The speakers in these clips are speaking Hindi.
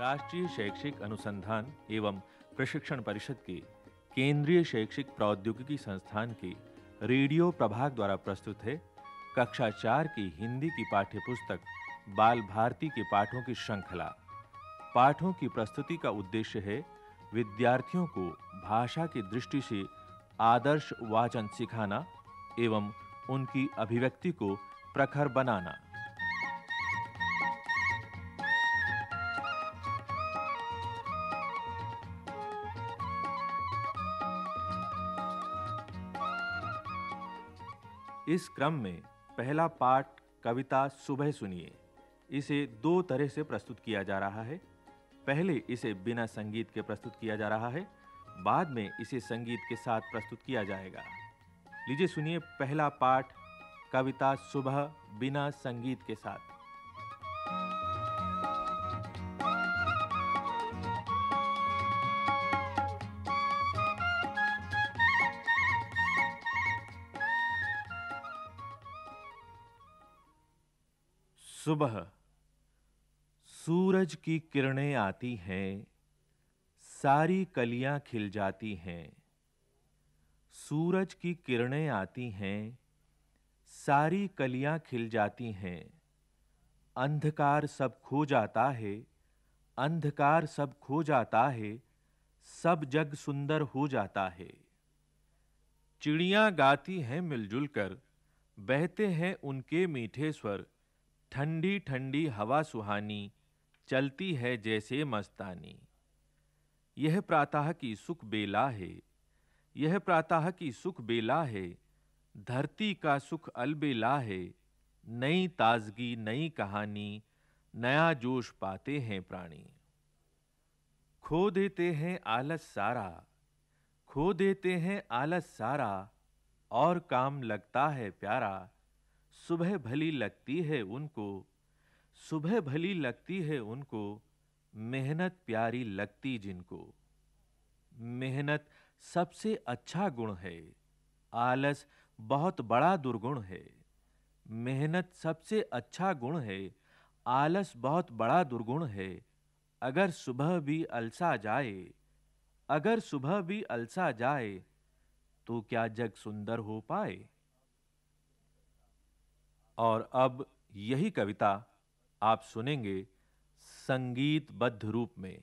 राष्ट्रीय शैक्षिक अनुसंधान एवं प्रशिक्षण परिषद के केंद्रीय शैक्षिक प्रौद्योगिकी संस्थान के रेडियो प्रभाग द्वारा प्रस्तुत है। कक्षा 4 की हिंदी की पाठ्य पुस्तक बाल भारती के पाठों की श्रृंखला। पाठों की प्रस्तुति का उद्देश्य है विद्यार्थियों को भाषा की दृष्टि से आदर्श वाचन सिखाना एवं उनकी अभिव्यक्ति को प्रखर बनाना। इस क्रम में पहला पाठ कविता सुबह सुनिए। इसे दो तरह से प्रस्तुत किया जा रहा है। पहले इसे बिना संगीत के प्रस्तुत किया जा रहा है। बाद में इसे संगीत के साथ प्रस्तुत किया जाएगा। लीजिए सुनिए पहला पाठ कविता सुबह बिना संगीत के साथ। सुबह सूरज की किरणें आती हैं, सारी कलियाँ खिल जाती हैं। सूरज की किरणें आती हैं, सारी कलियाँ खिल जाती हैं। अंधकार सब खो जाता है, अंधकार सब खो जाता है, सब जग सुंदर हो जाता है। चिड़ियाँ गाती हैं मिलजुल कर, बहते हैं उनके मीठे स्वर। ठंडी ठंडी हवा सुहानी, चलती है जैसे मस्तानी। यह प्रातः की सुख बेला है, यह प्रातः की सुख बेला है, धरती का सुख अलबेला है, नई ताजगी, नई कहानी, नया जोश पाते हैं प्राणी। खो देते हैं आलस सारा, खो देते हैं आलस सारा, और काम लगता है प्यारा सुबह भली लगती है उनको, सुबह भली लगती है उनको, मेहनत प्यारी लगती जिनको। मेहनत सबसे अच्छा गुण है, आलस बहुत बड़ा दुर्गुण है। मेहनत सबसे अच्छा गुण है, आलस बहुत बड़ा दुर्गुण है। अगर सुबह भी अलसा जाए, अगर सुबह भी अलसा जाए तो क्या जग सुंदर हो पाए? और अब यही कविता आप सुनेंगे संगीतबद्ध रूप में।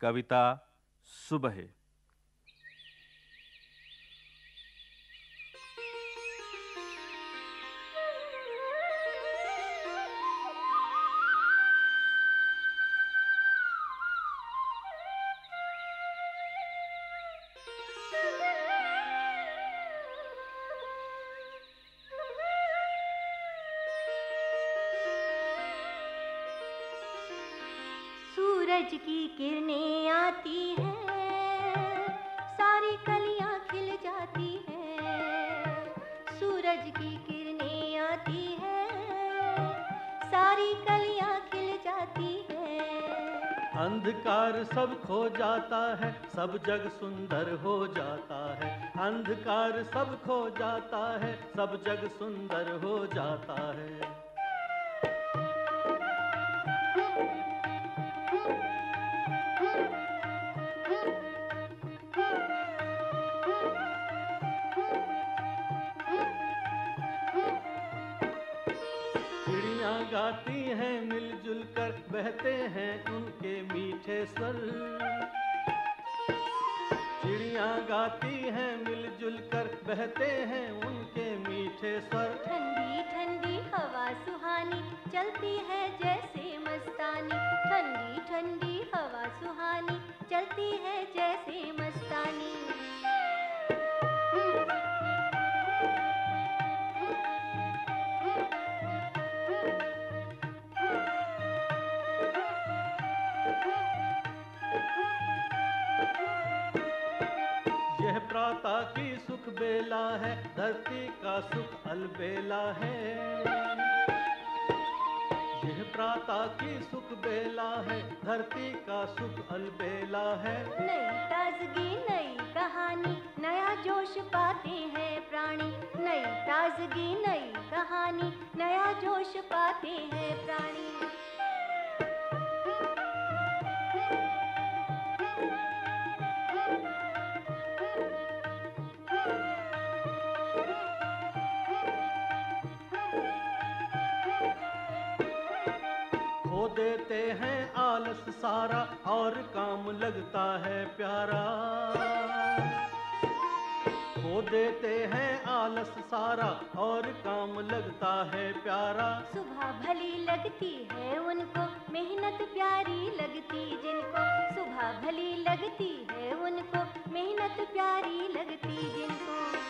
कविता सुबह। सूरज की किरणें आती हैं। सारी कलियाँ खिल जाती हैं। सूरज की किरणें आती हैं। सारी कलियाँ खिल जाती हैं। अंधकार सब खो जाता है, सब जग सुंदर हो जाता है। अंधकार सब खो जाता है, सब जग सुंदर हो जाता है। गाती हैं, मिलजुल कर बहते हैं उनके मीठे स्वर। चिड़िया गाती हैं, मिलजुल कर बहते हैं उनके मीठे स्वर। ठंडी ठंडी हवा सुहानी, चलती है जैसे मस्तानी। ठंडी ठंडी हवा सुहानी, चलती है जैसे मस्तानी। यह की सुख बेला है, धरती का सुख अलबेला है। यह प्रातः की सुख बेला है, धरती का सुख अलबेला है। नई ताजगी, नई कहानी, नया जोश पाते हैं प्राणी। नई ताजगी, नई कहानी, नया जोश पाते हैं प्राणी। देते हैं आलस सारा और काम लगता है प्यारा। खो देते हैं आलस सारा और काम लगता है प्यारा। सुबह भली लगती है उनको, मेहनत प्यारी लगती जिनको। सुबह भली लगती है उनको, मेहनत प्यारी लगती जिनको।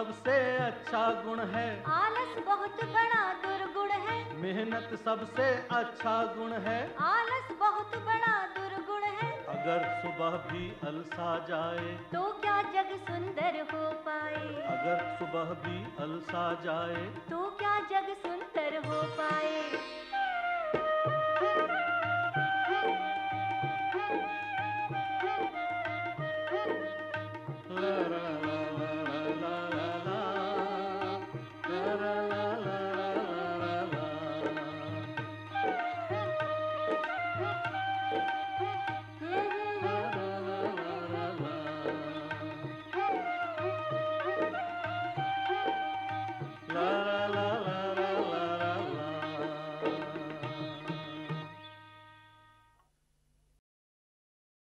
सबसे अच्छा गुण है। आलस बहुत बड़ा दुर्गुण है। मेहनत सबसे अच्छा गुण है। आलस बहुत बड़ा दुर्गुण है। अगर सुबह भी अलसा जाए तो क्या जग सुंदर हो पाए? अगर सुबह भी अलसा जाए तो क्या जग सुंदर हो पाए?